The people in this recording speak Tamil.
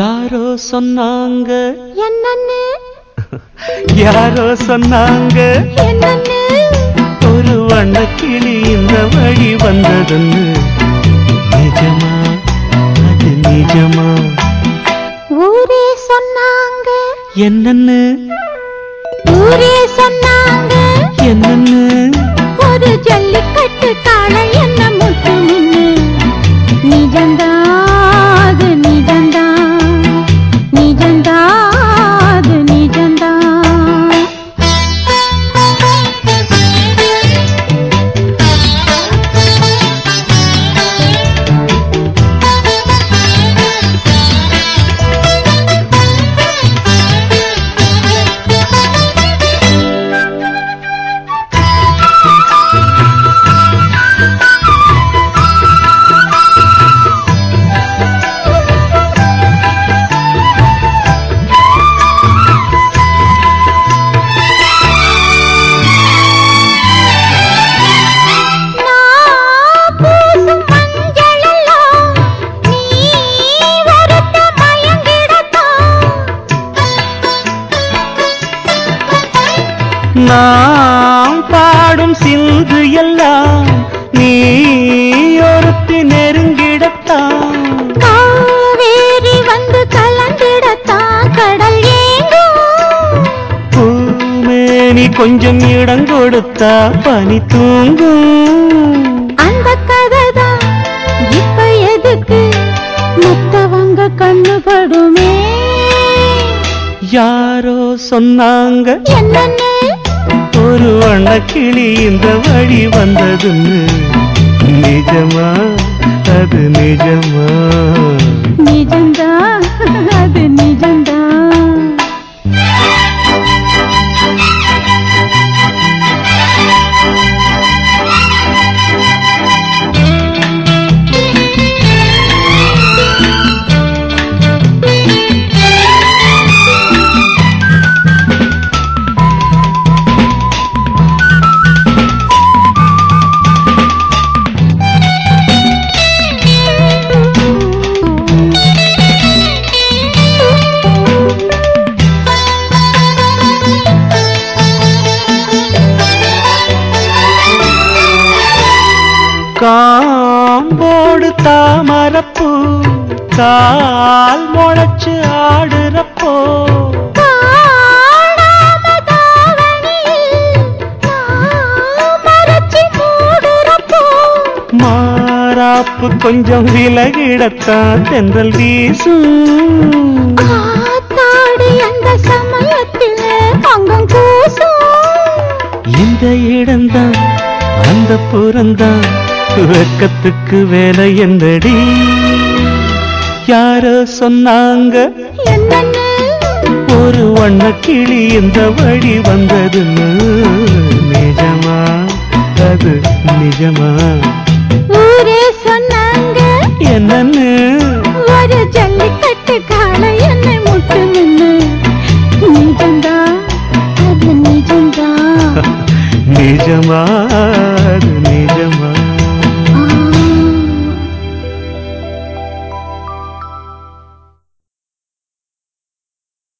சொன்னாங்க? என்னன்னு? யாரோ சொன்னாங்க? என்னன்னு? ஒரு வண்ணக்கிளி இந்த வழி வந்ததுன்னு. நிஜமா? அது நிஜமா? ஊரே சொன்னாங்க. என்னன்னு? ஊரே சொன்னாங்க. என்னன்னு? ஒரு ஜல்லிக்கட்டு நாம் பாடும் சிந்து எல்லாம் நீ ஒருத்தி நெருங்கிடத்தான். காவேரி வந்து கலந்திடத்தான் கடல் பூமேனி கொஞ்சம் இடம் கொடுத்தா பனி தூங்கும். அந்த கதைதான் இப்ப எதுக்கு? மத்தவங்க கண்ணுபடுமே யாரோ சொன்னாங்க. என்னன்னு ஒரு வண்ணக்கிளி இந்த வழி வந்ததுன்னு. நிஜமா? அது நிஜமா? காம்போடு தாமரப்பூ கால் முளைச்சு ஆடுறப்போ. மாறாப்பு கொஞ்சம் விலகிடத்தான் தென்றல் வீசும். அந்த சமயத்தில் அங்கம் கூசும் இந்த இடம்தான் அந்த புறந்தான் வெக்கத்துக்கு வேலை என்னடி? யாரோ சொன்னாங்க? ஒரு வண்ணக்கிளி இந்த வழி வந்ததுன்னு. நிஜமா? அது நிஜமா? ஊரே சொன்னாங்க. என்னன்னு? ஒரு ஜல்லிக்கட்டு காளை என்னை முட்டு நின்னு நிஜந்தா அது நிஜந்தா நிஜமா?